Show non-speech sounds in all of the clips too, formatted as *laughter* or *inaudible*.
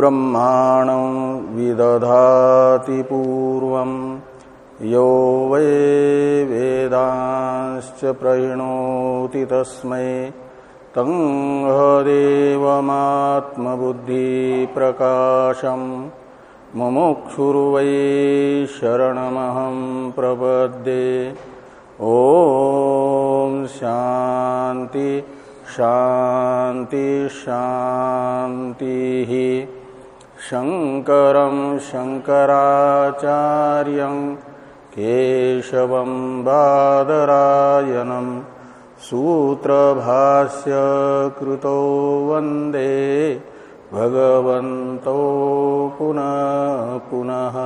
ब्रह्माणं विदधाति पूर्वम् यो वै वेदांश्च प्रहिणोति तस्मै। तङ्हदेवमात्मबुद्धिप्रकाशम् मुमुक्षुर्वै शरणमहं प्रपद्ये। ॐ शान्ति शान्ति, शान्तिः। शङ्करं शङ्कराचार्यं केशवं बादरायणम् सूत्रभाष्य कृतो वंदे भगवन्तो पुनः पुनः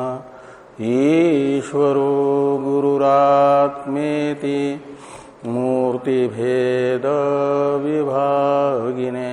ईश्वरो गुरुरात्मेति मूर्तिभेदविभागिने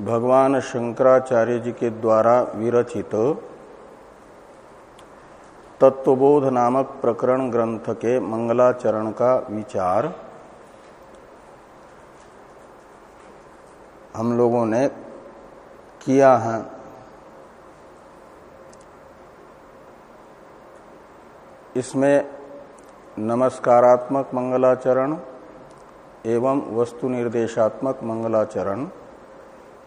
भगवान शंकराचार्य जी के द्वारा विरचित तत्वबोध नामक प्रकरण ग्रंथ के मंगलाचरण का विचार हम लोगों ने किया है। इसमें नमस्कारात्मक मंगलाचरण एवं वस्तु निर्देशात्मक मंगलाचरण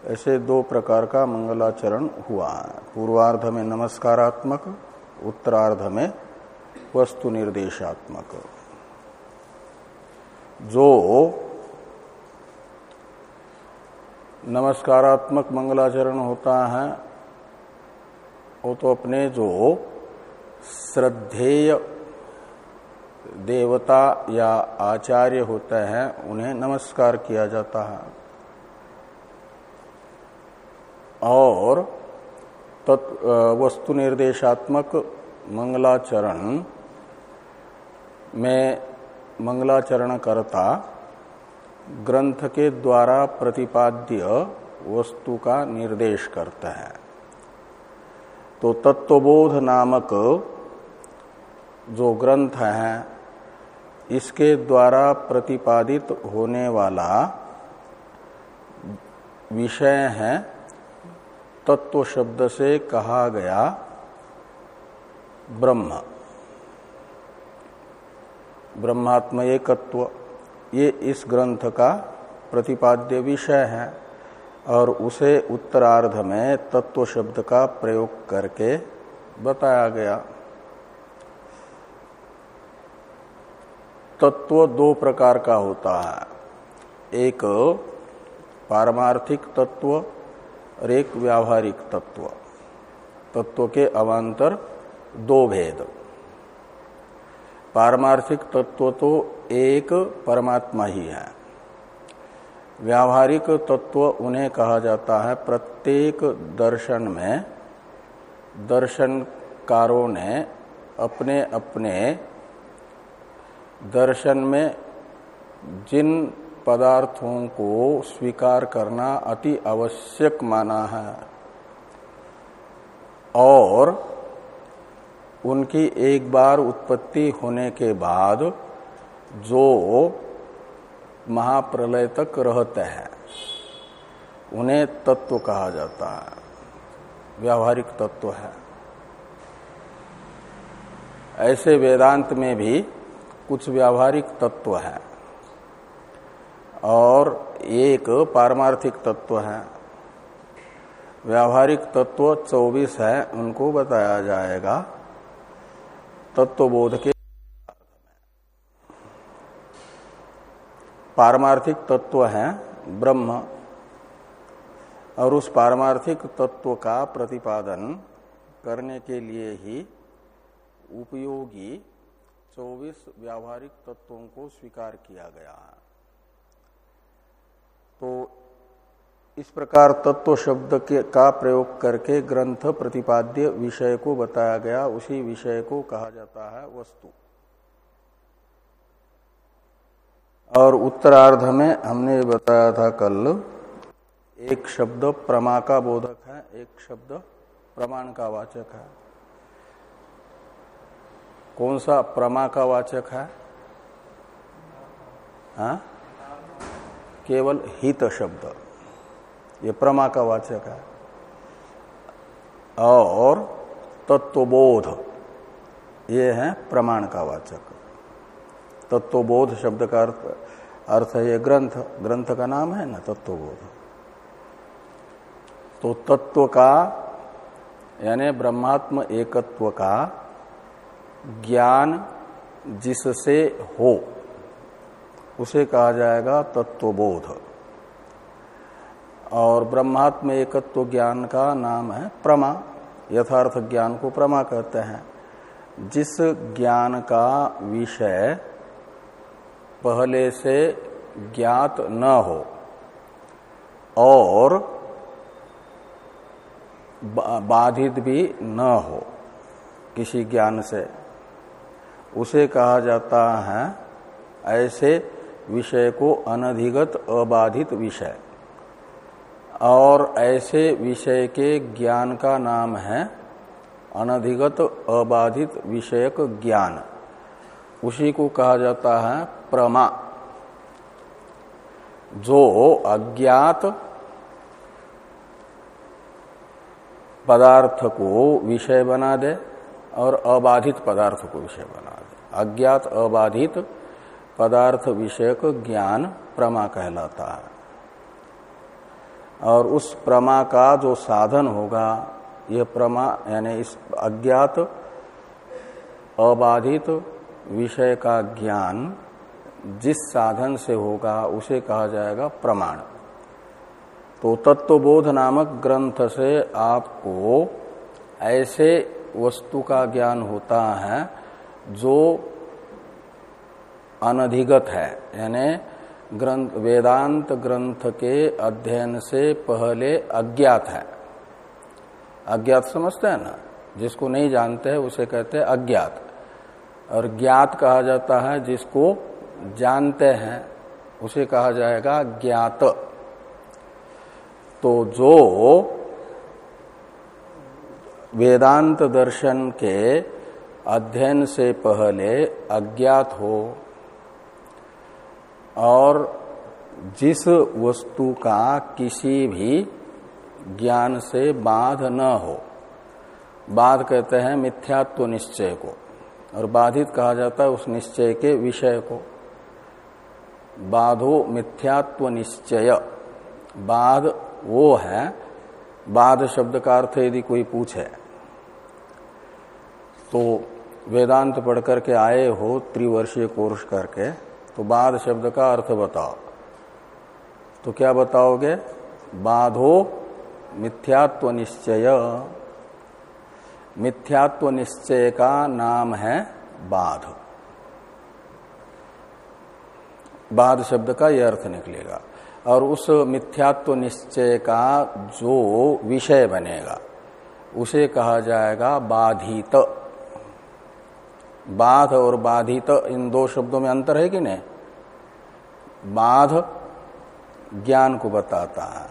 ऐसे दो प्रकार का मंगलाचरण हुआ है। पूर्वार्ध में नमस्कारात्मक, उत्तरार्ध में वस्तु निर्देशात्मक। जो नमस्कारात्मक मंगलाचरण होता है, वो तो अपने जो श्रद्धेय देवता या आचार्य होते हैं, उन्हें नमस्कार किया जाता है। और तत् वस्तु निर्देशात्मक मंगलाचरण में मंगलाचरण करता ग्रंथ के द्वारा प्रतिपाद्य वस्तु का निर्देश करता है। तो तत्वबोध नामक जो ग्रंथ है, इसके द्वारा प्रतिपादित होने वाला विषय है तत्व शब्द से कहा गया ब्रह्म। ब्रह्मात्म एकत्व ये इस ग्रंथ का प्रतिपाद्य विषय है और उसे उत्तरार्ध में तत्व शब्द का प्रयोग करके बताया गया। तत्व दो प्रकार का होता है। एक पारमार्थिक तत्व और एक व्यावहारिक तत्व। तत्व के अवान्तर दो भेद। पारमार्थिक तत्व तो एक परमात्मा ही है। व्यावहारिक तत्व उन्हें कहा जाता है प्रत्येक दर्शन में। दर्शनकारों ने अपने अपने दर्शन में जिन पदार्थों को स्वीकार करना अति आवश्यक माना है। और उनकी एक बार उत्पत्ति होने के बाद जो महाप्रलय तक रहते हैं, उन्हें तत्व कहा जाता है। व्यावहारिक तत्व है। ऐसे वेदांत में भी कुछ व्यावहारिक तत्व है। और एक पारमार्थिक तत्व है। व्यावहारिक तत्व 24 है, उनको बताया जाएगा। तत्वबोध के पारमार्थिक तत्व है ब्रह्म, और उस पारमार्थिक तत्व का प्रतिपादन करने के लिए ही उपयोगी 24 व्यावहारिक तत्वों को स्वीकार किया गया है। तो इस प्रकार तत्व शब्द के, का प्रयोग करके ग्रंथ प्रतिपाद्य विषय को बताया गया, उसी विषय को कहा जाता है वस्तु। और उत्तरार्ध में हमने बताया था कल, एक शब्द प्रमा का बोधक है, एक शब्द प्रमाण का वाचक है। कौन सा प्रमा का वाचक है? हा? केवल हित शब्द। ये प्रमा का वाचक है। और तत्वबोध। ये है प्रमाण का वाचक। तत्वबोध शब्द का अर्थ अर्थ है ये ग्रंथ। ग्रंथ का नाम है ना तत्वबोध। तो तत्व का, यानी ब्रह्मात्म एकत्व का ज्ञान जिससे हो। उसे कहा जाएगा तत्वबोध। और ब्रह्मात्म एकत्व ज्ञान का नाम है प्रमा। यथार्थ ज्ञान को प्रमा कहते हैं। जिस ज्ञान का विषय पहले से ज्ञात न हो, और बाधित भी न हो किसी ज्ञान से, उसे कहा जाता है ऐसे विषय को अनधिगत, अबाधित विषय। और ऐसे विषय के ज्ञान का नाम है अनधिगत, अबाधित विषयक ज्ञान। उसी को कहा जाता है प्रमा। जो अज्ञात पदार्थ को विषय बना दे और अबाधित पदार्थ को विषय बना दे। अज्ञात, अबाधित पदार्थ विषयक ज्ञान प्रमा कहलाता है। और उस प्रमा का जो साधन होगा यह प्रमा यानी इस अज्ञात, अबाधित विषय का ज्ञान जिस साधन से होगा, उसे कहा जाएगा प्रमाण। तो तत्वबोध नामक ग्रंथ से आपको ऐसे वस्तु का ज्ञान होता है, जो अनधिगत है, यानी ग्रंथ, वेदांत ग्रंथ के अध्ययन से पहले अज्ञात है। अज्ञात समझते हैं ना? जिसको नहीं जानते हैं उसे कहते हैं अज्ञात। और ज्ञात कहा जाता है, जिसको जानते हैं, उसे कहा जाएगा ज्ञात। तो जो वेदांत दर्शन के अध्ययन से पहले अज्ञात हो और जिस वस्तु का किसी भी ज्ञान से बाध न हो, बाध कहते हैं मिथ्यात्व निश्चय को, और बाधित कहा जाता है उस निश्चय के विषय को। बाधो मिथ्यात्व निश्चय। बाध वो है, बाध शब्द का अर्थ यदि कोई पूछे तो वेदांत पढ़ करके आए हो त्रिवर्षीय कोर्स करके तो बाध शब्द का अर्थ बताओ। तो क्या बताओगे? बाधो मिथ्यात्व निश्चय। मिथ्यात्व निश्चय का नाम है बाध। बाध शब्द का यह अर्थ निकलेगा। और उस मिथ्यात्व निश्चय का जो विषय बनेगा, उसे कहा जाएगा बाधित। बाध और बाधित इन दो शब्दों में अंतर है कि नहीं? बाध ज्ञान को बताता है।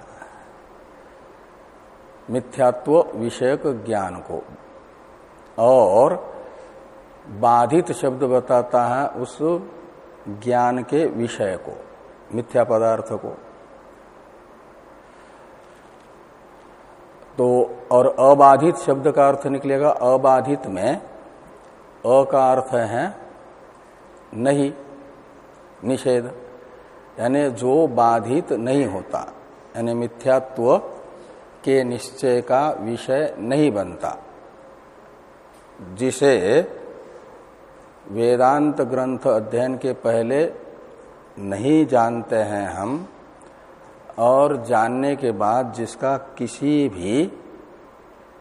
मिथ्यात्व विषयक ज्ञान को। और बाधित शब्द बताता है उस ज्ञान के विषय को, मिथ्या पदार्थ को। तो और अबाधित शब्द का अर्थ निकलेगा अबाधित में। अ का अर्थ है नहीं, निषेध, यानी जो बाधित नहीं होता, यानी मिथ्यात्व के निश्चय का विषय नहीं बनता। जिसे वेदांत ग्रंथ अध्ययन के पहले नहीं जानते हैं हम, और जानने के बाद जिसका किसी भी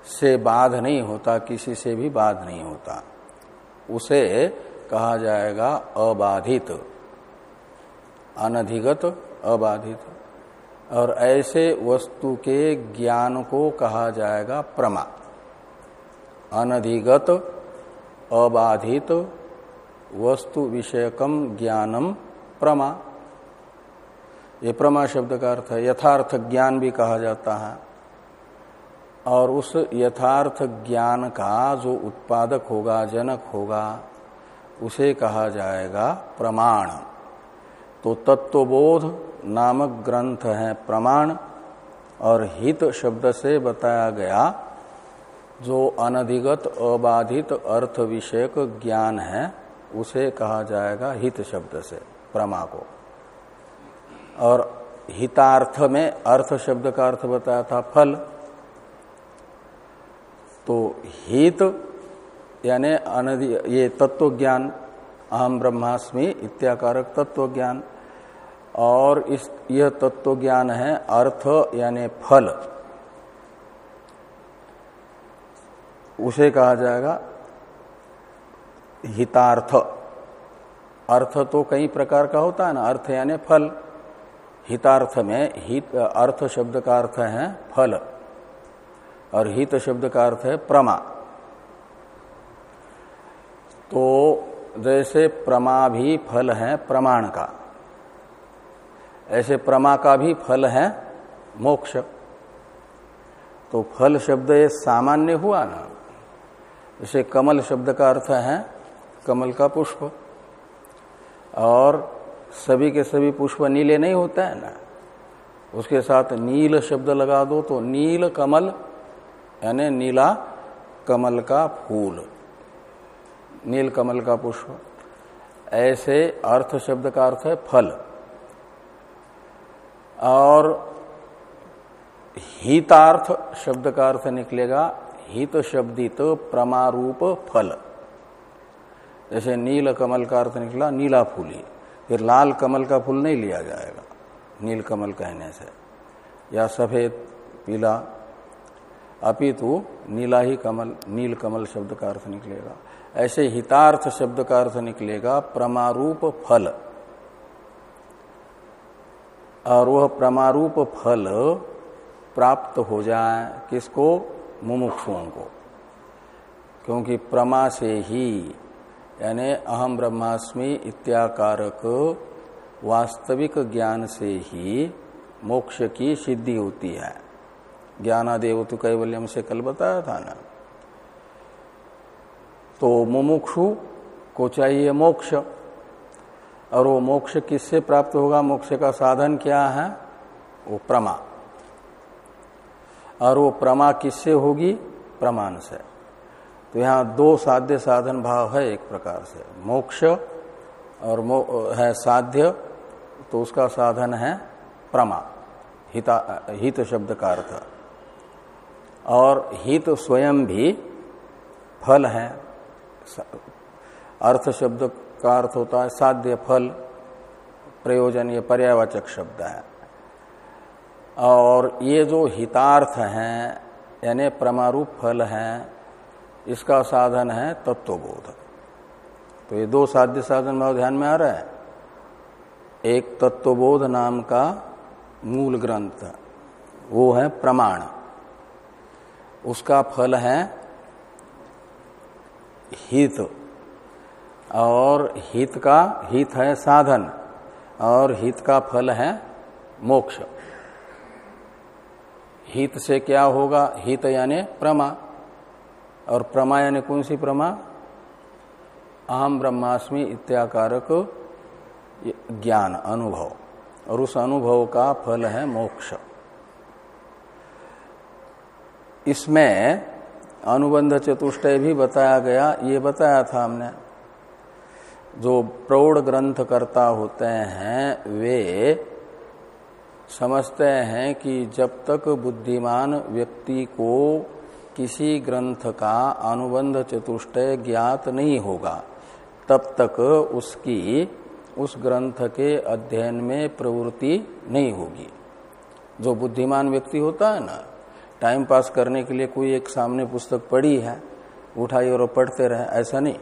से बाध नहीं होता, किसी से भी बाध नहीं होता। उसे कहा जाएगा अबाधित, अनधिगत अबाधित। और ऐसे वस्तु के ज्ञान को कहा जाएगा प्रमा, अनधिगत अबाधित वस्तु विषयकम ज्ञानम प्रमा। ये प्रमा शब्द का अर्थ है, यथार्थ ज्ञान भी कहा जाता है। और उस यथार्थ ज्ञान का जो उत्पादक होगा, जनक होगा, उसे कहा जाएगा प्रमाण। तो तत्वबोध नामक ग्रंथ है प्रमाण, और हित शब्द से बताया गया जो अनधिगत, अबाधित, अर्थ विषयक ज्ञान है, उसे कहा जाएगा हित शब्द से, प्रमा को। और हितार्थ में अर्थ शब्द का अर्थ बताया था फल। तो हित, यानी अनधि, ये तत्व ज्ञान अहम ब्रह्मास्मि इत्याकारक तत्व ज्ञान और इस, यह तत्व ज्ञान है अर्थ, यानी फल। उसे कहा जाएगा हितार्थ। अर्थ तो कई प्रकार का होता है ना, अर्थ यानी फल। हितार्थ में, हित, अर्थ शब्द का अर्थ है फल। और हित शब्द का अर्थ है प्रमा। तो जैसे प्रमा भी फल है प्रमाण का, ऐसे प्रमा का भी फल है मोक्ष। तो फल शब्द ये सामान्य हुआ ना जैसे कमल शब्द का अर्थ है कमल का पुष्प। और सभी के सभी पुष्प नीले नहीं होते हैं ना, उसके साथ नील शब्द लगा दो तो नील कमल यानी नीला कमल का फूल। नील कमल का पुष्प। ऐसे अर्थ शब्द का अर्थ है फल। और हितार्थ शब्द का अर्थ निकलेगा, हित शब्दित प्रमारूप फल। जैसे नील कमल का अर्थ निकला, नीला फूली फिर लाल कमल का फूल नहीं लिया जाएगा, नील कमल कहने से। या सफ़ेद, पीला अपितु नीला ही कमल, नील कमल शब्द का अर्थ निकलेगा। ऐसे हितार्थ शब्द का अर्थ निकलेगा, प्रमारूप फल। और वह प्रमारूप फल प्राप्त हो जाए किसको? मुमुक्षुओं को। क्योंकि प्रमा से ही, यानी अहम ब्रह्मास्मि इत्याकारक वास्तविक ज्ञान से ही मोक्ष की सिद्धि होती है। ज्ञानादेव तो कैवल्यम से कल बताया था ना तो मुमुक्षु को चाहिए मोक्ष। और वो मोक्ष किससे प्राप्त होगा? मोक्ष का साधन क्या है? वो प्रमा। और वो प्रमा किससे होगी? प्रमाण से। तो यहाँ दो साध्य साधन भाव है एक प्रकार से। मोक्ष और मो, है साध्य तो उसका साधन है प्रमा। हिता हित शब्द का अर्थ। और हित स्वयं भी फल है। अर्थ शब्द का अर्थ होता है साध्य फल प्रयोजन ये पर्यावाचक शब्द है। और ये जो हितार्थ हैं, यानी परमारूप फल हैं, इसका साधन है तत्वबोध। तो ये दो साध्य साधन भाव ध्यान में आ रहा है। एक तत्वबोध नाम का मूल ग्रंथ, वो है प्रमाण। उसका फल है हित। और हित का, हित है साधन। और हित का फल है मोक्ष। हित से क्या होगा? हित यानी प्रमा। और प्रमा यानी कौन सी प्रमा? अहम ब्रह्मास्मि इत्याकारक ज्ञान, अनुभव। और उस अनुभव का फल है मोक्ष। इसमें अनुबंध चतुष्टय भी बताया गया, ये बताया था हमने। जो प्रौढ़ ग्रंथ करता होते हैं, वे समझते हैं कि जब तक बुद्धिमान व्यक्ति को किसी ग्रंथ का अनुबंध चतुष्टय ज्ञात नहीं होगा, तब तक उसकी, उस ग्रंथ के अध्ययन में प्रवृत्ति नहीं होगी। जो बुद्धिमान व्यक्ति होता है ना टाइम पास करने के लिए कोई एक सामने पुस्तक पढ़ी है, उठाई और पढ़ते रहे, ऐसा नहीं।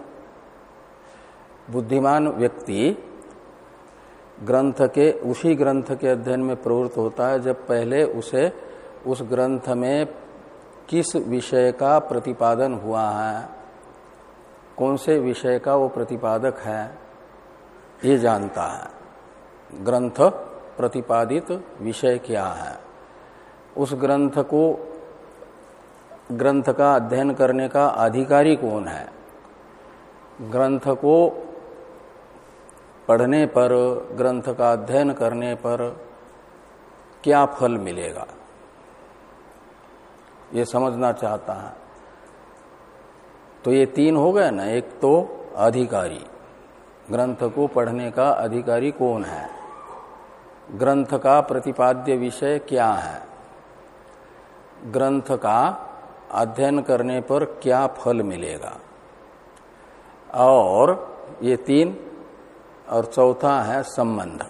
बुद्धिमान व्यक्ति ग्रंथ के, उसी ग्रंथ के अध्ययन में प्रवृत्त होता है, जब पहले उसे उस ग्रंथ में किस विषय का प्रतिपादन हुआ है, कौन से विषय का वो प्रतिपादक है, ये जानता है। ग्रंथ प्रतिपादित विषय क्या है। उस ग्रंथ को, ग्रंथ का अध्ययन करने का अधिकारी कौन है? ग्रंथ को पढ़ने पर, ग्रंथ का अध्ययन करने पर क्या फल मिलेगा? ये समझना चाहता है। तो ये तीन हो गए ना, एक तो अधिकारी। ग्रंथ को पढ़ने का अधिकारी कौन है? ग्रंथ का प्रतिपाद्य विषय क्या है? ग्रंथ का अध्ययन करने पर क्या फल मिलेगा? और ये तीन और चौथा है संबंध।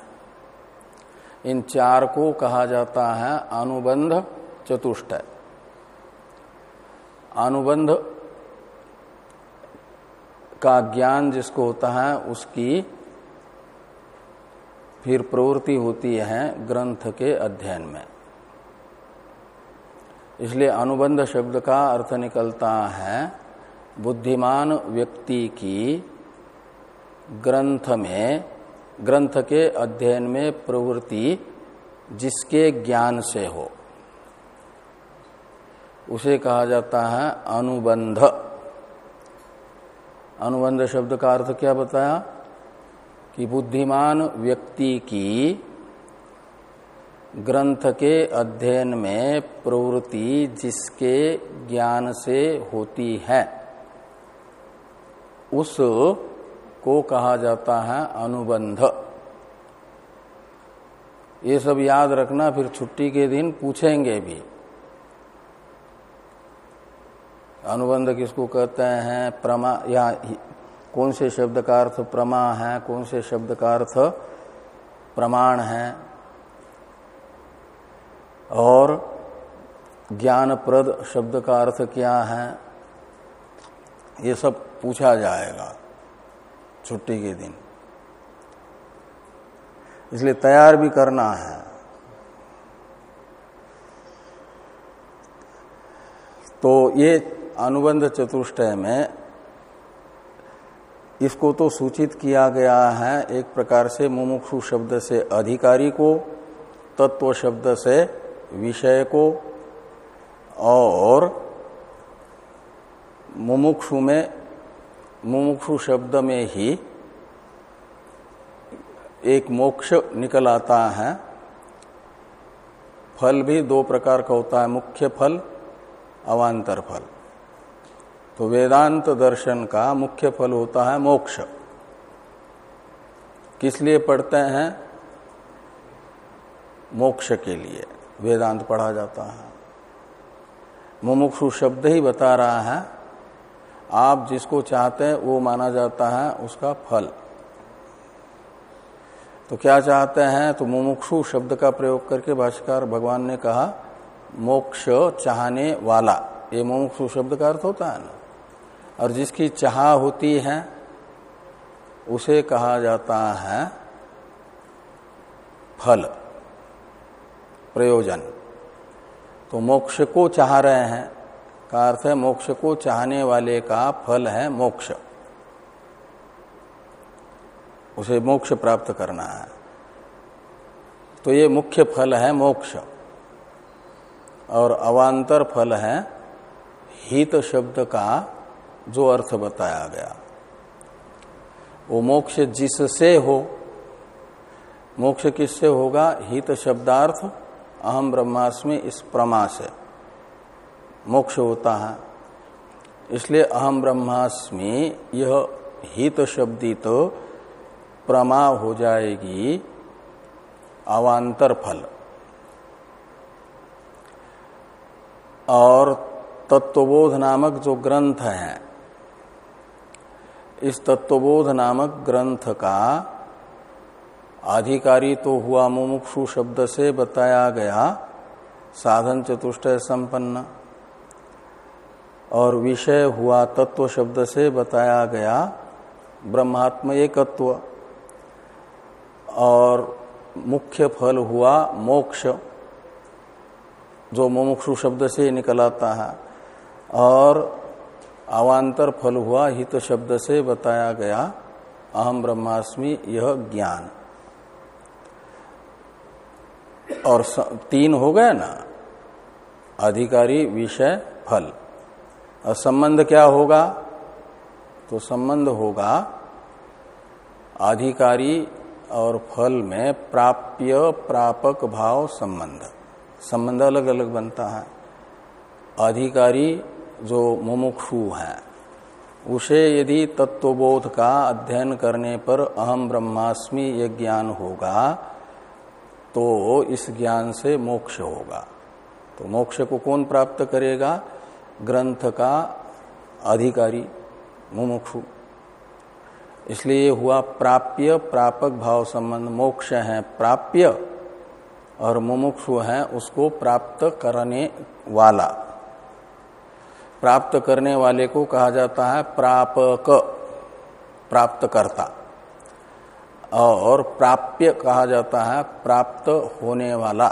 इन चार को कहा जाता है अनुबंध चतुष्टय अनुबंध का ज्ञान जिसको होता है उसकी फिर प्रवृत्ति होती है ग्रंथ के अध्ययन में। इसलिए अनुबंध शब्द का अर्थ निकलता है, बुद्धिमान व्यक्ति की ग्रंथ में, ग्रंथ के अध्ययन में प्रवृत्ति जिसके ज्ञान से हो। उसे कहा जाता है अनुबंध। अनुबंध शब्द का अर्थ क्या बताया? कि बुद्धिमान व्यक्ति की ग्रंथ के अध्ययन में प्रवृत्ति जिसके ज्ञान से होती है, उस को कहा जाता है अनुबंध। ये सब याद रखना, फिर छुट्टी के दिन पूछेंगे भी। अनुबंध किसको कहते हैं? प्रमा, या कौन से शब्द का अर्थ प्रमा है? कौन से शब्द का अर्थ प्रमाण है? और ज्ञानप्रद शब्द का अर्थ क्या है? ये सब पूछा जाएगा छुट्टी के दिन। इसलिए तैयार भी करना है। तो ये अनुबंध चतुष्टय में इसको तो सूचित किया गया है एक प्रकार से मुमुक्षु शब्द से अधिकारी को, तत्व शब्द से विषय को और मुमुक्षु में, मुमुक्षु शब्द में ही एक मोक्ष निकल आता है। फल भी दो प्रकार का होता है, मुख्य फल, अवान्तर फल। तो वेदांत दर्शन का मुख्य फल होता है मोक्ष। किस लिए पढ़ते हैं? मोक्ष के लिए। वेदांत पढ़ा जाता है। मुमुक्षु शब्द ही बता रहा है, आप जिसको चाहते हैं, वो माना जाता है उसका फल। तो क्या चाहते हैं? तो मुमुक्षु शब्द का प्रयोग करके भाष्यकार भगवान ने कहा, मोक्ष चाहने वाला। ये मुमुक्षु शब्द का अर्थ होता है ना? और जिसकी चाह होती है, उसे कहा जाता है फल। प्रयोजन। तो मोक्ष को चाह रहे हैं। का अर्थ है, मोक्ष को चाहने वाले का फल है मोक्ष। उसे मोक्ष प्राप्त करना है। तो ये मुख्य फल है मोक्ष। और अवान्तर फल है हित शब्द का जो अर्थ बताया गया। वो मोक्ष जिससे हो, मोक्ष किससे होगा? हित शब्दार्थ अहम ब्रह्मास्मि इस प्रमा से। मोक्ष होता है। इसलिए अहम ब्रह्मास्मि, यह हित शब्दी तो प्रमा हो जाएगी, अवान्तर फल। और तत्वबोध नामक जो ग्रंथ है, इस तत्वबोध नामक ग्रंथ का अधिकारी तो हुआ मुमुक्षु शब्द से बताया गया, साधन चतुष्ट संपन्न। और विषय हुआ तत्व शब्द से बताया गया, ब्रह्मात्म एकत्व। और मुख्य फल हुआ मोक्ष, जो मुमुक्षु शब्द से निकल आता है। और अवान्तर फल हुआ हित शब्द से बताया गया अहम ब्रह्मास्मि, यह ज्ञान। और तीन हो गए ना? अधिकारी, विषय, फल। और संबंध क्या होगा? तो संबंध होगा अधिकारी और फल में प्राप्य, प्रापक, भाव, संबंध। संबंध अलग अलग बनता है। अधिकारी जो मुमुक्षु है, उसे यदि तत्वबोध का अध्ययन करने पर अहम ब्रह्मास्मि ये ज्ञान होगा तो इस ज्ञान से मोक्ष होगा। तो मोक्ष को कौन प्राप्त करेगा? ग्रंथ का अधिकारी, मुमुक्षु। इसलिए हुआ प्राप्य, प्रापक भाव संबंध। मोक्ष है प्राप्य और मुमुक्षु है उसको प्राप्त करने वाला। प्राप्त करने वाले को कहा जाता है प्रापक प्राप्त करता और प्राप्य कहा जाता है प्राप्त होने वाला।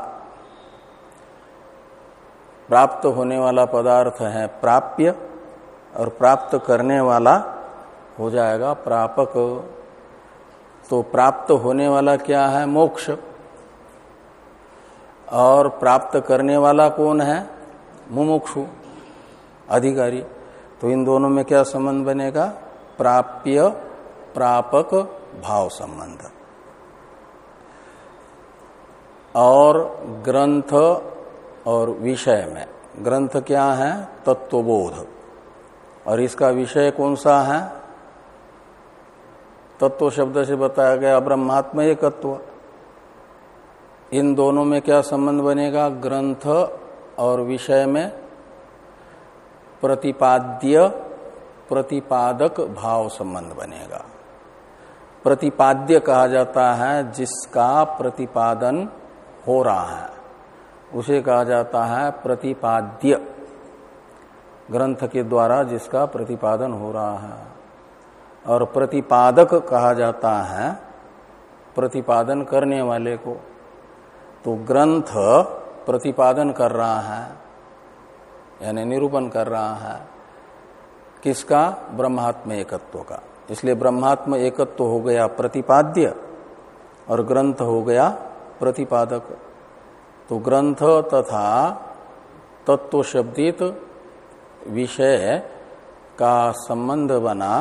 प्राप्त होने वाला पदार्थ है प्राप्य और प्राप्त करने वाला हो जाएगा प्रापक। तो प्राप्त होने वाला क्या है? मोक्ष। और प्राप्त करने वाला कौन है? मुमुक्षु, अधिकारी। तो इन दोनों में क्या संबंध बनेगा? प्राप्य, प्रापक भाव संबंध। और ग्रंथ और विषय में, ग्रंथ क्या है? तत्वबोध। और इसका विषय कौन सा है? तत्व शब्द से बताया गया ब्रह्मात्म एकत्व। इन दोनों में क्या संबंध बनेगा? ग्रंथ और विषय में प्रतिपाद्य, प्रतिपादक भाव संबंध बनेगा। प्रतिपाद्य कहा जाता है, जिसका प्रतिपादन हो रहा है। उसे कहा जाता है प्रतिपाद्य। ग्रंथ के द्वारा जिसका प्रतिपादन हो रहा है। और प्रतिपादक कहा जाता है प्रतिपादन करने वाले को। तो ग्रंथ प्रतिपादन कर रहा है, यानी निरूपण कर रहा है, किसका? ब्रह्मात्म एकत्व का। इसलिए ब्रह्मात्म एकत्व तो हो गया प्रतिपाद्य और ग्रंथ हो गया प्रतिपादक। तो ग्रंथ तथा तत्व शब्दित विषय का संबंध बना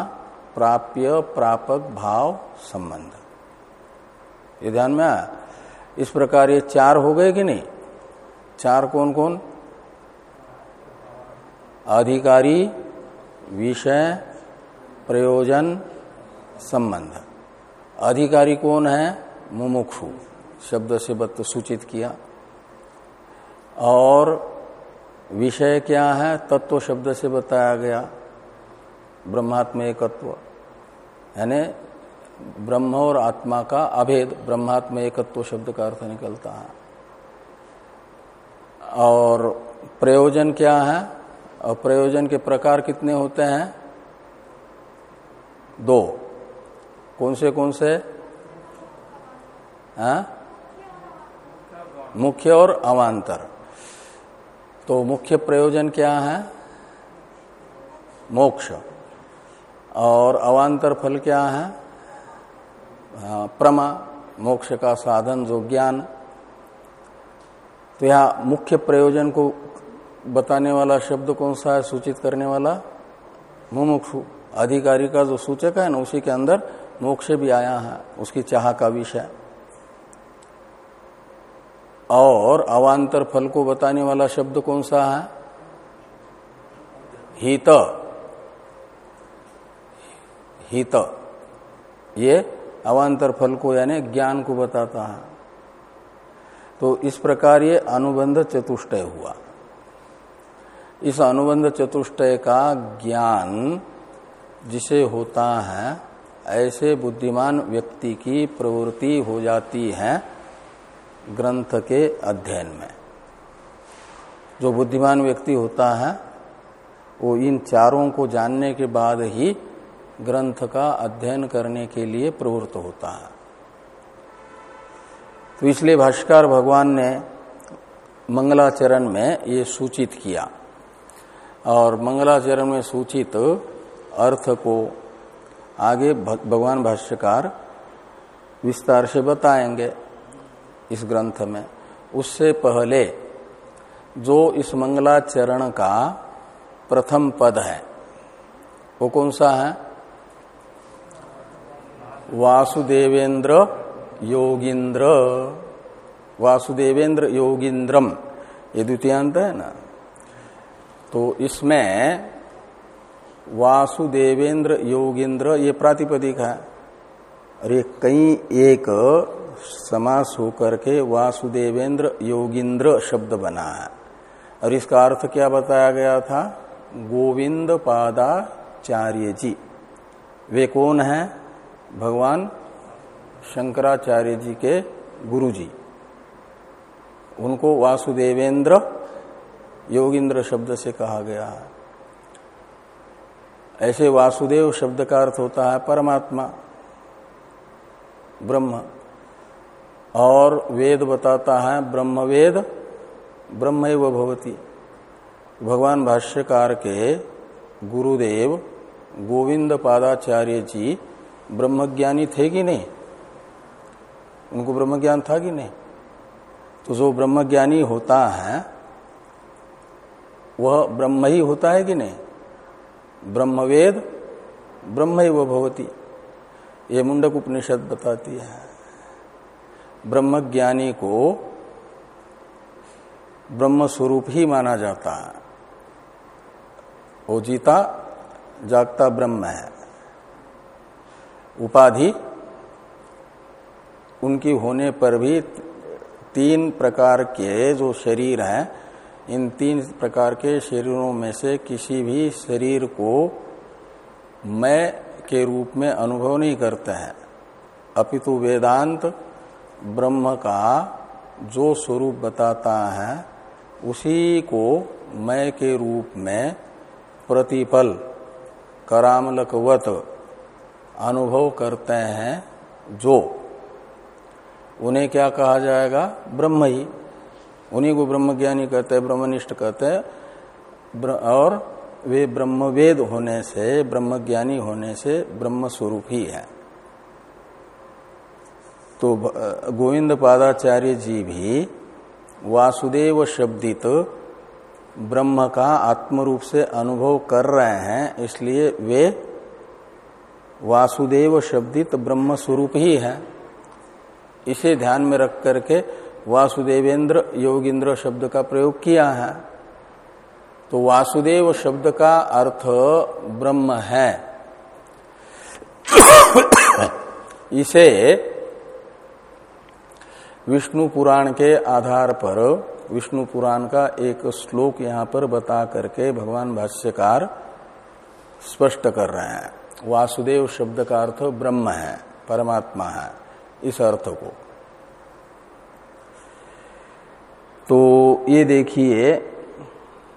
प्राप्य प्रापक भाव संबंध। ये ध्यान में इस प्रकार ये चार हो गए कि नहीं? चार कौन कौन अधिकारी, विषय प्रयोजन संबंध। अधिकारी कौन है? मुमुक्षु, शब्द से बत सूचित किया। और विषय क्या है? तत्व शब्द से बताया गया। ब्रह्मात्म एकत्व। यानी ब्रह्म और आत्मा का अभेद, ब्रह्मात्म एकत्व शब्द का अर्थ निकलता है। और प्रयोजन क्या है? और प्रयोजन के प्रकार कितने होते हैं? दो। कौन से कौन से? हैं? मुख्य और अवान्तर। तो मुख्य प्रयोजन क्या है? मोक्ष। और अवान्तर फल क्या है? प्रमा, मोक्ष का साधन जो ज्ञान। तो यह मुख्य प्रयोजन को बताने वाला शब्द कौन सा है? सूचित करने वाला मुमुक्षु। अधिकारी का जो सूचक है ना, उसी के अंदर मोक्ष भी आया है, उसकी चाह का विषय। और अवान्तर फल को बताने वाला शब्द कौन सा है? हित। हित। ये अवान्तर फल को यानी ज्ञान को बताता है। तो इस प्रकार ये अनुबंध चतुष्टय हुआ। इस अनुबंध चतुष्टय का ज्ञान जिसे होता है, ऐसे बुद्धिमान व्यक्ति की प्रवृत्ति हो जाती है ग्रंथ के अध्ययन में। जो बुद्धिमान व्यक्ति होता है, वो इन चारों को जानने के बाद ही ग्रंथ का अध्ययन करने के लिए प्रवृत्त होता है। तो इसलिए भाष्कर भगवान ने मंगलाचरण में ये सूचित किया। और मंगलाचरण में सूचित अर्थ को आगे भगवान भाष्यकार विस्तार से बताएँगे इस ग्रंथ में। उससे पहले जो इस मंगलाचरण का प्रथम पद है, वो कौन सा है? वासुदेवेंद्र योगिंद्र। वासुदेवेंद्र योगिंद्रम, ये द्वितीयांत है ना? तो इसमें वासुदेवेंद्र योगिंद्र, ये प्रातिपदिक है। ये कई एक समास होकर के वासुदेवेंद्र योगिंद्र शब्द बना है। और इसका अर्थ क्या बताया गया था? गोविंद पादाचार्य जी वे कौन है? भगवान शंकराचार्य जी के गुरु जी उनको वासुदेवेंद्र योगिंद्र शब्द से कहा गया है। ऐसे वासुदेव शब्द का अर्थ होता है परमात्मा, ब्रह्म। और वेद बताता है ब्रह्म वेद ब्रह्म भवती। भगवान भाष्यकार के गुरुदेव गोविंद पादाचार्य जी ब्रह्मज्ञानी थे कि नहीं? उनको ब्रह्मज्ञान था कि नहीं? तो जो ब्रह्मज्ञानी होता है, वह ब्रह्म ही होता है कि नहीं? ब्रह्मवेद ब्रह्म वो भवती। ये मुंडक उपनिषद बताती है। ब्रह्मज्ञानी को ब्रह्म स्वरूप ही माना जाता है। वो जीता जागता ब्रह्म है। उपाधि उनकी होने पर भी तीन प्रकार के जो शरीर हैं इन तीन प्रकार के शरीरों में से किसी भी शरीर को मैं के रूप में अनुभव नहीं करते हैं। अपितु वेदांत ब्रह्म का जो स्वरूप बताता है, उसी को मैं के रूप में प्रतिपल, करामलकवत अनुभव करते हैं जो। उन्हें क्या कहा जाएगा? ब्रह्म ही। उन्हीं को ब्रह्म ज्ञानी कहते हैं, ब्रह्मनिष्ठ कहते हैं। और वे ब्रह्मवेद होने से ब्रह्म ज्ञानी होने से ब्रह्म स्वरूप ही। है तो गोविंद पादाचार्य जी भी वासुदेव शब्दित ब्रह्म का आत्म रूप से अनुभव कर रहे हैं, इसलिए वे वासुदेव शब्दित ब्रह्म स्वरूप ही है। इसे ध्यान में रख करके वासुदेवेंद्र योगिंद्र शब्द का प्रयोग किया है। तो वासुदेव शब्द का अर्थ ब्रह्म है। इसे विष्णु पुराण के आधार पर, विष्णु पुराण का एक श्लोक यहाँ पर बता करके भगवान भाष्यकार स्पष्ट कर रहे हैं। वासुदेव शब्द का अर्थ ब्रह्म है, परमात्मा है, इस अर्थ को। तो ये देखिए,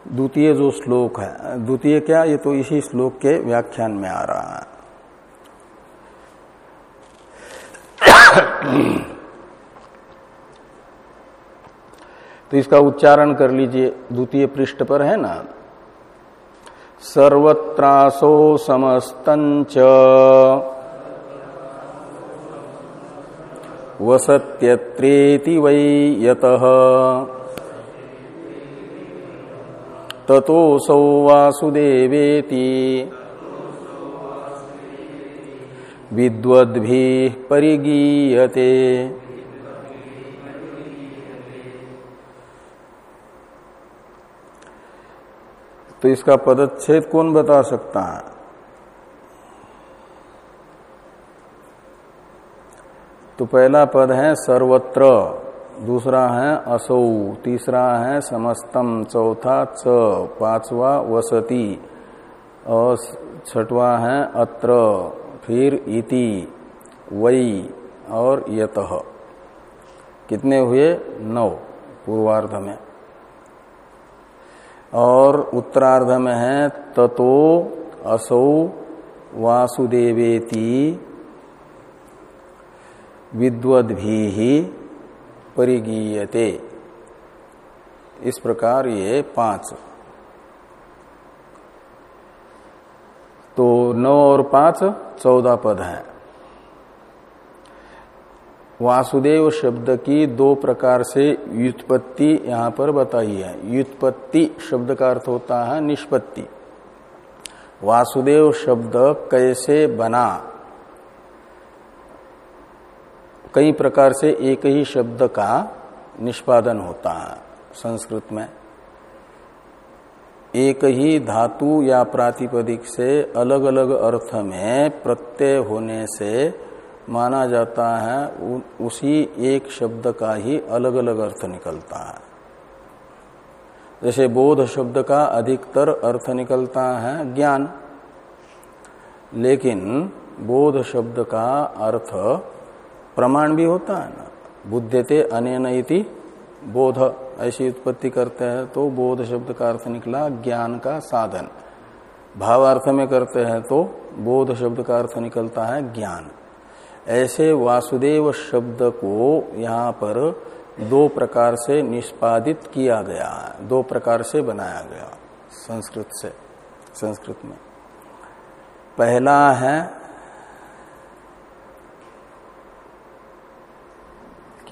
द्वितीय जो श्लोक है, द्वितीय क्या, ये तो इसी श्लोक के व्याख्यान में आ रहा है। *coughs* तो इसका उच्चारण कर लीजिए, द्वितीय पृष्ठ पर है ना? सर्वत्रासो समस्तंच वसत्यत्रेति वै यतः। ततोऽसौ वासुदेवेति। विद्वद्भिः परिगीयते। तो इसका पदच्छेद कौन बता सकता है? तो पहला पद है सर्वत्र, दूसरा है असौ, तीसरा है समस्तम चौथा च, पांचवा वसती, और छठवा है अत्र, फिर इति वई और यत। कितने हुए? नौ, पूर्वार्ध में। और उत्तरार्ध में है ततो, असौ, वासुदेवेति विद्वद भी परिगीयते। इस प्रकार ये पाँच। तो नौ और पाँच, चौदह पद हैं। वासुदेव शब्द की दो प्रकार से व्युत्पत्ति यहाँ पर बताई है। व्युत्पत्ति शब्द का अर्थ होता है निष्पत्ति। वासुदेव शब्द कैसे बना? कई प्रकार से एक ही शब्द का निष्पादन होता है संस्कृत में। एक ही धातु या प्रातिपदिक से अलग अलग अर्थ में प्रत्यय होने से माना जाता है उसी एक शब्द का ही अलग अलग अर्थ निकलता है। जैसे बोध शब्द का अधिकतर अर्थ निकलता है ज्ञान। लेकिन बोध शब्द का अर्थ प्रमाण भी होता है ना। बुद्धते अनेन इति बोध। ऐसी उत्पत्ति करते हैं तो बोध शब्द का अर्थ निकला ज्ञान का साधन। भावार्थ में करते हैं तो बोध शब्द का अर्थ निकलता है ज्ञान। ऐसे वासुदेव शब्द को यहाँ पर दो प्रकार से निष्पादित किया गया दो प्रकार से बनाया गया संस्कृत से, संस्कृत में। पहला है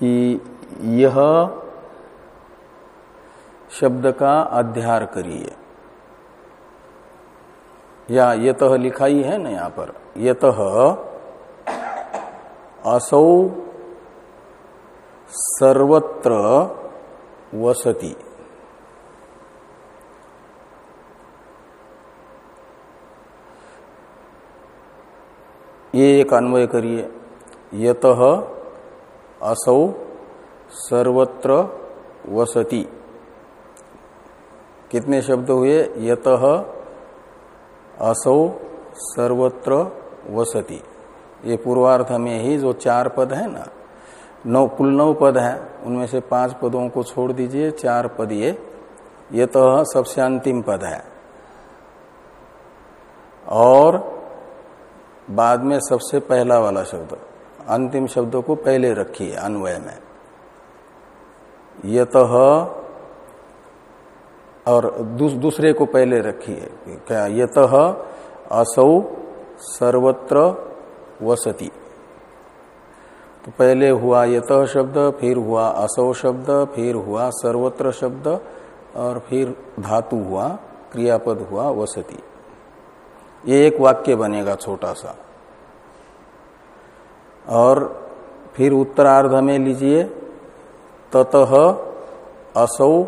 कि यह शब्द का अध्यार करिए। या यत लिखा ही है ना यहाँ पर? यत असौ सर्वत्र वसति। ये एक अन्वय करिए। यत असौ सर्वत्र वसति। कितने शब्द हुए? यत असौ सर्वत्र वसति। ये पूर्वार्थ में ही जो चार पद है ना, नौ, कुल नौ पद है, उनमें से पाँच पदों को छोड़ दीजिए, चार पद ये। ये तो सबसे अंतिम पद है। और बाद में सबसे पहला वाला शब्द। अंतिम शब्द को पहले रखिए अन्वय में। यत और दूस, दूसरे को पहले रखिए क्या यत असौ सर्वत्र वसति। तो पहले हुआ यत शब्द फिर हुआ असौ शब्द फिर हुआ सर्वत्र शब्द और फिर धातु हुआ क्रियापद हुआ वसति। ये एक वाक्य बनेगा छोटा सा। और फिर उत्तरार्ध में लीजिए, ततः असौ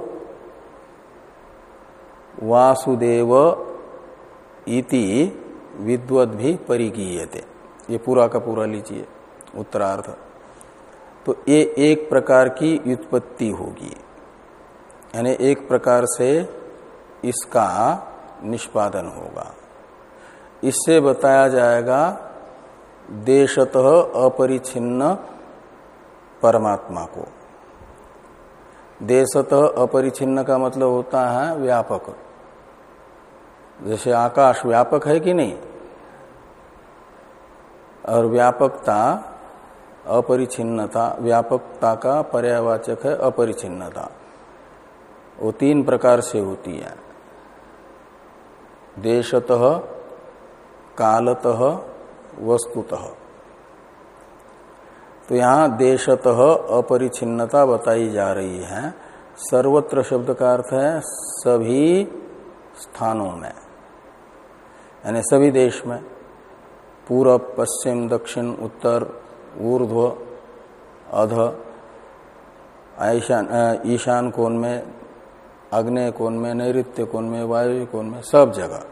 वासुदेव इति विद्वद भी परिगीयते। ये पूरा का पूरा लीजिए, उत्तरार्ध। तो ये एक प्रकार की व्युत्पत्ति होगी। यानी एक प्रकार से इसका निष्पादन होगा। इससे बताया जाएगा देशतः अपरिछिन्न परमात्मा को। देशतः अपरिछिन्न का मतलब होता है व्यापक। जैसे आकाश व्यापक है कि नहीं? और व्यापकता अपरिछिन्नता व्यापकता का पर्यावाचक है अपरिछिन्नता वो तीन प्रकार से होती है। देशतः, कालतः वस्तुतः। तो यहाँ देशतः अपरिछिन्नता बताई जा रही है। सर्वत्र शब्द का अर्थ है सभी स्थानों में, यानी सभी देश में। पूर्व पश्चिम, दक्षिण, उत्तर, ऊर्ध्व, अध ईशान ईशान कोण में, अग्नि कोण में नैत्य कोण में, वायु कोण में, सब जगह।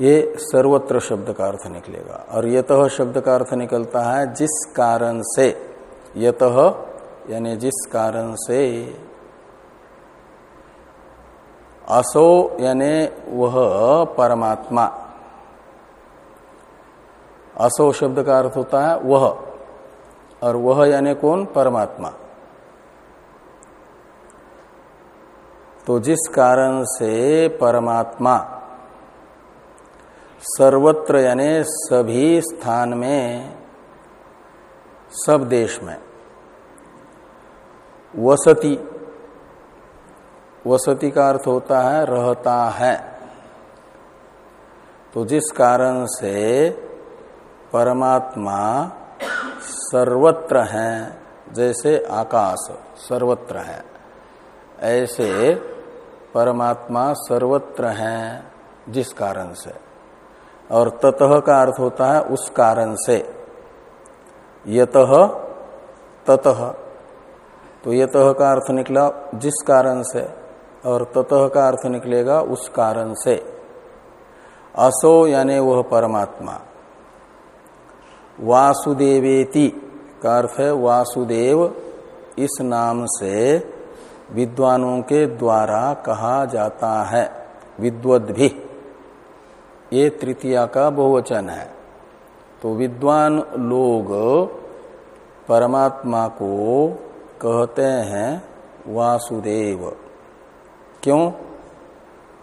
ये सर्वत्र शब्द का अर्थ निकलेगा। और यत शब्द का अर्थ निकलता है जिस कारण से। यत, यानी जिस कारण से। असो, यानी वह परमात्मा। असो शब्द का अर्थ होता है वह। और वह, यानी कौन? परमात्मा। तो जिस कारण से परमात्मा सर्वत्र यानी सभी स्थान में, सब देश में। वसती। वसती का अर्थ होता है रहता है। तो जिस कारण से परमात्मा सर्वत्र है, जैसे आकाश सर्वत्र है, ऐसे परमात्मा सर्वत्र है जिस कारण से। और ततः का अर्थ होता है उस कारण से। यत, ततः। तो यतः का अर्थ निकला जिस कारण से और ततः का अर्थ निकलेगा उस कारण से। असो यानी वह परमात्मा। वासुदेवेति का अर्थ है वासुदेव इस नाम से विद्वानों के द्वारा कहा जाता है। विद्वद भी ये तृतीया का बहुवचन है। तो विद्वान लोग परमात्मा को कहते हैं वासुदेव। क्यों?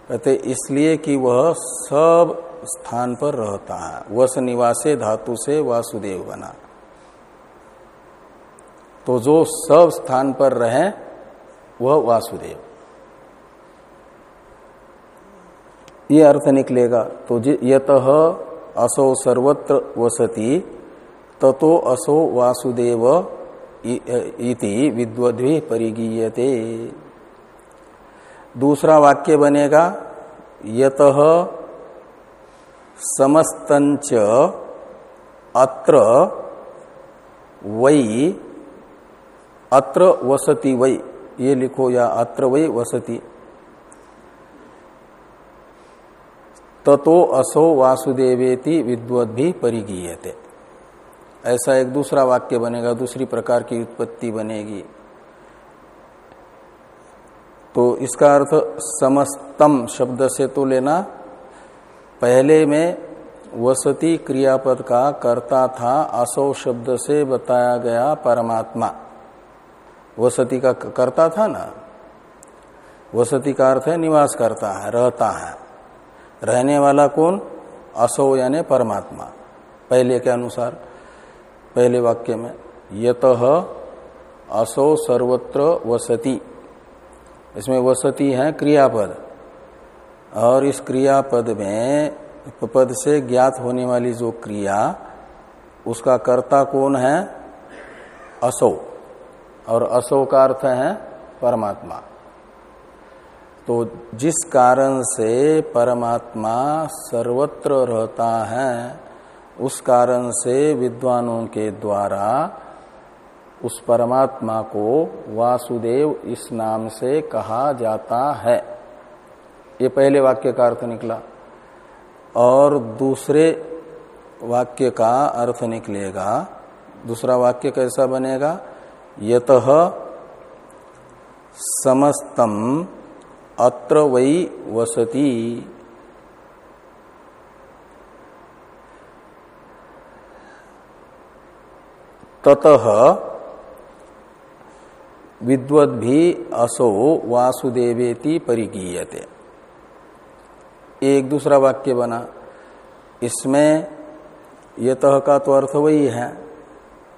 कहते, इसलिए कि वह सब स्थान पर रहता है। वस निवासे धातु से वासुदेव बना। तो जो सब स्थान पर रहे, वह वासुदेव। ये अर्थ निकलेगा। तो यत असो सर्वत्र वसति, ततो असो वासुदेव इति विद्वद्भि परिगीयते। दूसरा वाक्य बनेगा, यत समस्तंच अत्र वै, अत्र वसति वै, ये लिखो या अत्र वै वसति। ततो असो वासुदेवेति विद्वत भी परिगीयते। ऐसा एक दूसरा वाक्य बनेगा, दूसरी प्रकार की उत्पत्ति बनेगी। तो इसका अर्थ समस्तम शब्द से तो लेना, पहले में वसती क्रियापद का करता था, असो शब्द से बताया गया परमात्मा। वसती का करता था ना? वसती का अर्थ है निवास करता है, रहता है। रहने वाला कौन? असो यानी परमात्मा। पहले के अनुसार, पहले वाक्य में, यत असो सर्वत्र वसति। इसमें वसति है क्रियापद। और इस क्रियापद में पद से ज्ञात होने वाली जो क्रिया, उसका कर्ता कौन है? असो। और असो का अर्थ है परमात्मा। तो जिस कारण से परमात्मा सर्वत्र रहता है, उस कारण से विद्वानों के द्वारा उस परमात्मा को वासुदेव इस नाम से कहा जाता है। ये पहले वाक्य का अर्थ निकला। और दूसरे वाक्य का अर्थ निकलेगा। दूसरा वाक्य कैसा बनेगा? यत समस्तम अत्र वै वसती। ततः विद्वद भी असो वासुदेवेति परिगीयते। एक दूसरा वाक्य बना, इसमें यतः का तो अर्थ वही है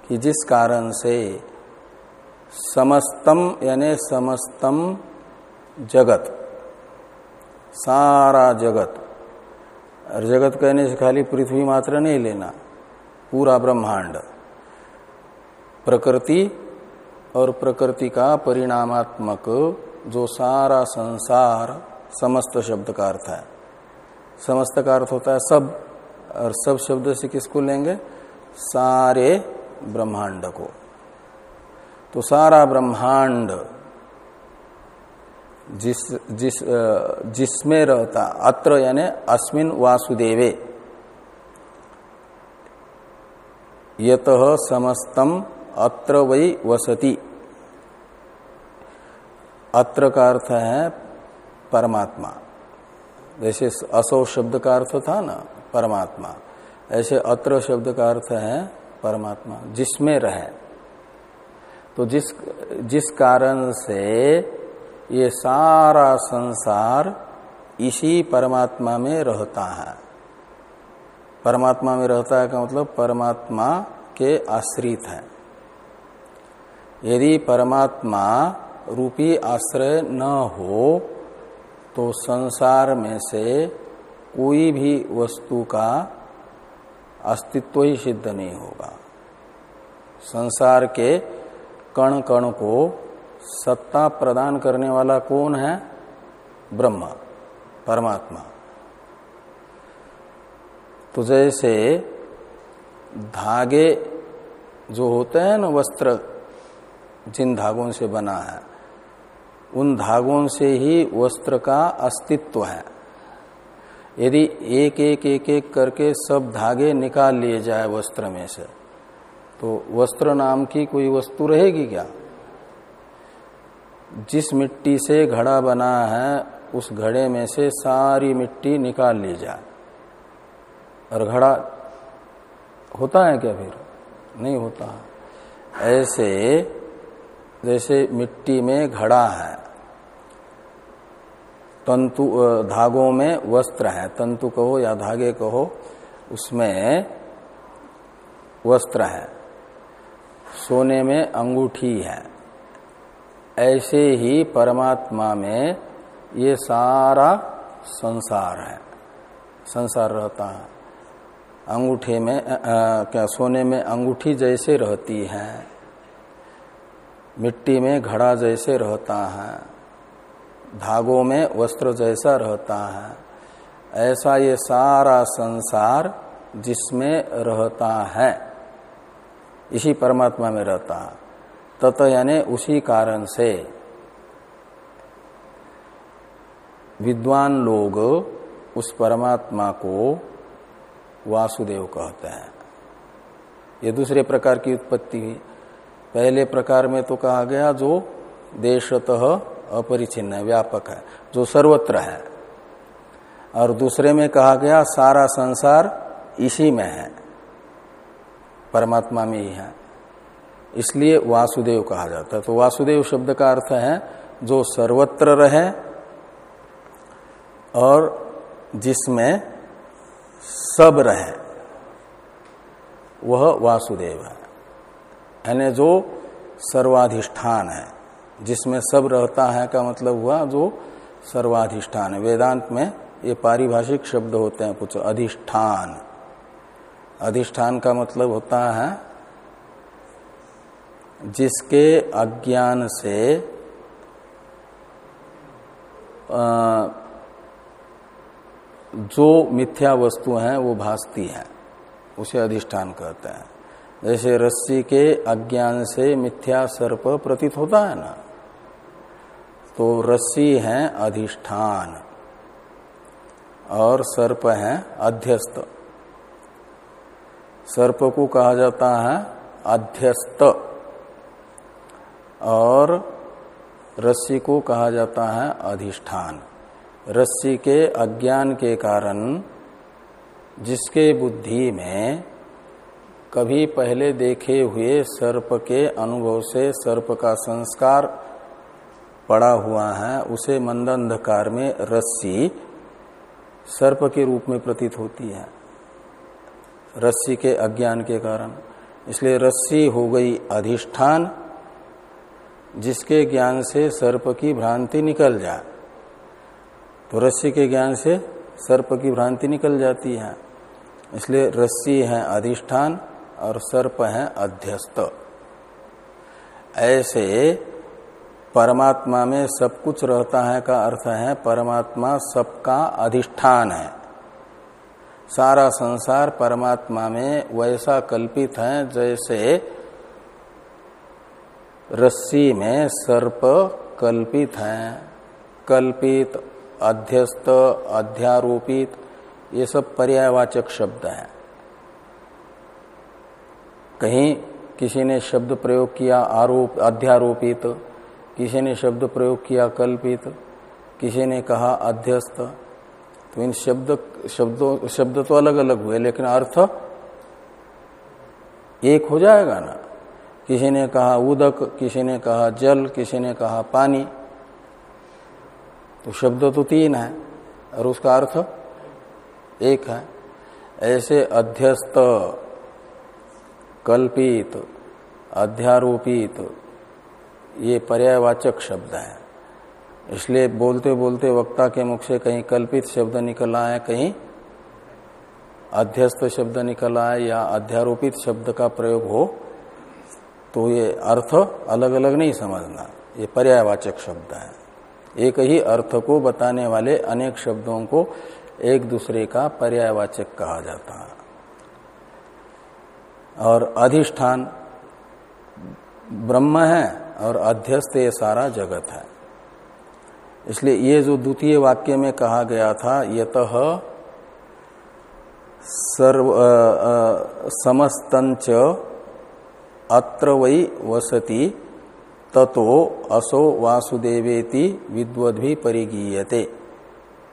कि जिस कारण से समस्तम यानी समस्तम जगत, सारा जगत। और जगत कहने से खाली पृथ्वी मात्र नहीं लेना, पूरा ब्रह्मांड। प्रकृति और प्रकृति का परिणामात्मक जो सारा संसार, समस्त शब्द का अर्थ है। समस्त का अर्थ होता है सब, और सब शब्द से किसको लेंगे? सारे ब्रह्मांड को। तो सारा ब्रह्मांड जिस जिस जिसमें रहता, अत्र यानी अस्मिन वासुदेवे। यत समस्तम अत्र वही वसति। अत्र का अर्थ है परमात्मा। जैसे असो शब्द का अर्थ था ना, परमात्मा। ऐसे अत्र शब्द का अर्थ है परमात्मा, जिसमें रहे। तो जिस जिस कारण से ये सारा संसार इसी परमात्मा में रहता है। परमात्मा में रहता है का मतलब परमात्मा के आश्रित है। यदि परमात्मा रूपी आश्रय न हो तो संसार में से कोई भी वस्तु का अस्तित्व ही सिद्ध नहीं होगा। संसार के कण कण को सत्ता प्रदान करने वाला कौन है? ब्रह्मा, परमात्मा। तो जैसे धागे जो होते हैं ना वस्त्र, जिन धागों से बना है, उन धागों से ही वस्त्र का अस्तित्व है। यदि एक एक एक एक करके सब धागे निकाल लिए जाए वस्त्र में से तो वस्त्र नाम की कोई वस्तु रहेगी क्या? जिस मिट्टी से घड़ा बना है, उस घड़े में से सारी मिट्टी निकाल ली जाए। और घड़ा होता है क्या फिर? नहीं होता। ऐसे, जैसे मिट्टी में घड़ा है, तंतु धागों में वस्त्र है, तंतु कहो या धागे कहो, उसमें वस्त्र है। सोने में अंगूठी है। ऐसे ही परमात्मा में ये सारा संसार है। संसार रहता है। अंगूठे में आ, क्या सोने में अंगूठी जैसे रहती है। मिट्टी में घड़ा जैसे रहता है। धागों में वस्त्र जैसा रहता है। ऐसा ये सारा संसार जिसमें रहता है। इसी परमात्मा में रहता है। तत यानी उसी कारण से। विद्वान लोग उस परमात्मा को वासुदेव कहते हैं। ये दूसरे प्रकार की उत्पत्ति हुई। पहले प्रकार में तो कहा गया जो देशतः अपरिचिन्न है, व्यापक है, जो सर्वत्र है। और दूसरे में कहा गया सारा संसार इसी में है, परमात्मा में ही है। इसलिए वासुदेव कहा जाता है। तो वासुदेव शब्द का अर्थ है, जो सर्वत्र रहे और जिसमें सब रहे, वह वासुदेव है। यानी जो सर्वाधिष्ठान है, जिसमें सब रहता है का मतलब हुआ जो सर्वाधिष्ठान है। वेदांत में ये पारिभाषिक शब्द होते हैं कुछ अधिष्ठान। अधिष्ठान का मतलब होता है जिसके अज्ञान से जो मिथ्या वस्तु हैं, वो भासती है, उसे अधिष्ठान कहते हैं। जैसे रस्सी के अज्ञान से मिथ्या सर्प प्रतीत होता है ना तो रस्सी है अधिष्ठान और सर्प है अध्यस्त। सर्प को कहा जाता है अध्यस्त। और रस्सी को कहा जाता है अधिष्ठान। रस्सी के अज्ञान के कारण जिसके बुद्धि में कभी पहले देखे हुए सर्प के अनुभव से सर्प का संस्कार पड़ा हुआ है, उसे मंदंधकार में रस्सी सर्प के रूप में प्रतीत होती है। रस्सी के अज्ञान के कारण। इसलिए रस्सी हो गई अधिष्ठान जिसके ज्ञान से सर्प की भ्रांति निकल जाए तो रस्सी के ज्ञान से सर्प की भ्रांति निकल जाती है। इसलिए रस्सी है अधिष्ठान और सर्प है अध्यस्त। ऐसे परमात्मा में सब कुछ रहता है का अर्थ है परमात्मा सबका अधिष्ठान है। सारा संसार परमात्मा में वैसा कल्पित है जैसे रस्सी में सर्प कल्पित है। कल्पित, अध्यस्त, अध्यारोपित, ये सब पर्यायवाचक शब्द हैं। कहीं किसी ने शब्द प्रयोग किया आरोप, अध्यारोपित, किसी ने शब्द प्रयोग किया कल्पित, किसी ने कहा अध्यस्त तो इन शब्द, शब्दों, शब्द तो अलग अलग हुए, लेकिन अर्थ एक हो जाएगा ना। किसी ने कहा उदक, किसी ने कहा जल, किसी ने कहा पानी। तो शब्द तो तीन है, और उसका अर्थ एक है। ऐसे अध्यस्त, कल्पित, अध्यारोपित, ये पर्यायवाचक शब्द है। इसलिए बोलते बोलते वक्ता के मुख से कहीं कल्पित शब्द निकल आए, कहीं अध्यस्त शब्द निकल आए, या अध्यारोपित शब्द का प्रयोग हो तो ये अर्थ अलग अलग नहीं समझना। ये पर्यायवाचक शब्द है। एक ही अर्थ को बताने वाले अनेक शब्दों को एक दूसरे का पर्यायवाचक कहा जाता है। और अधिष्ठान ब्रह्म है और अध्यस्त ये सारा जगत है। इसलिए ये जो द्वितीय वाक्य में कहा गया था, यत सर्व समस्तंच अत्र वै वसति ततो असो वासुदेवेति विद्वद्भि परिगीयते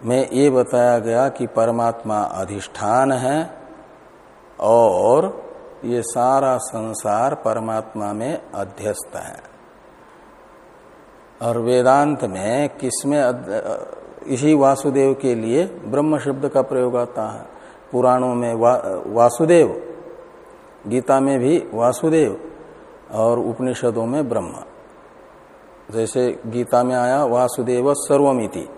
में ये बताया गया कि परमात्मा अधिष्ठान है और ये सारा संसार परमात्मा में अध्यस्त है। और वेदांत में किसमें इसी वासुदेव के लिए ब्रह्म शब्द का प्रयोग आता है। पुराणों में वा, वासुदेव गीता में भी वासुदेव और उपनिषदों में ब्रह्म। जैसे गीता में आया, वासुदेव सर्वमिति।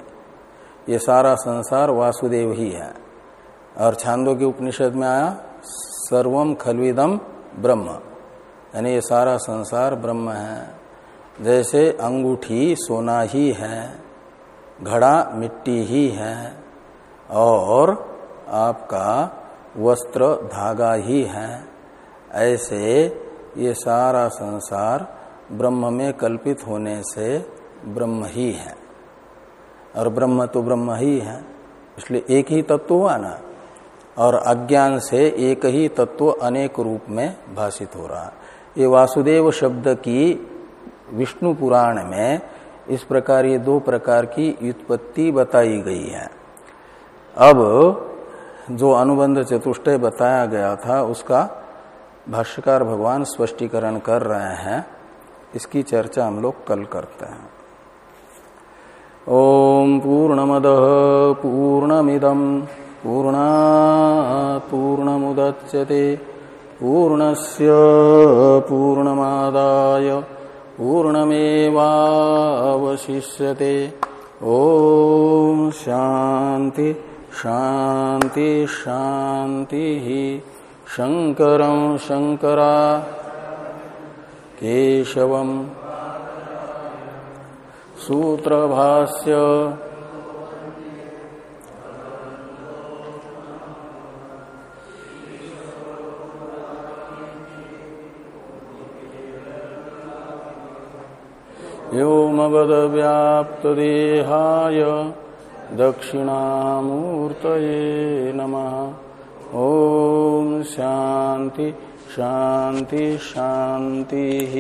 ये सारा संसार वासुदेव ही है। और छांदो के उपनिषद में आया सर्वम खलविदम ब्रह्म। यानी ये सारा संसार ब्रह्म है। जैसे अंगूठी सोना ही है, घड़ा मिट्टी ही है, और आपका वस्त्र धागा ही है। ऐसे ये सारा संसार ब्रह्म में कल्पित होने से ब्रह्म ही है। और ब्रह्म तो ब्रह्म ही है, इसलिए एक ही तत्व हुआ ना। और अज्ञान से एक ही तत्व अनेक रूप में भाषित हो रहा। ये वासुदेव शब्द की विष्णु पुराण में इस प्रकार ये दो प्रकार की व्युत्पत्ति बताई गई है। अब जो अनुबंध चतुष्टय बताया गया था, उसका भाष्यकार भगवान स्पष्टीकरण कर रहे हैं। इसकी चर्चा हम लोग कल करते हैं। ओम पूर्णमद पूर्णमिदम। पूर्णा पूर्णमुदच्यते। पूर्णस्य पूर्णमादाय। पूर्णमेवावशिष्यते। शांति शांति शान्ति। शान्तिः शङ्करं शङ्करा केशवम् सूत्रभास्य व्योमवदव्याप्तदेहाय दक्षिणामूर्तये नमः। ॐ शांति शांति शान्तिः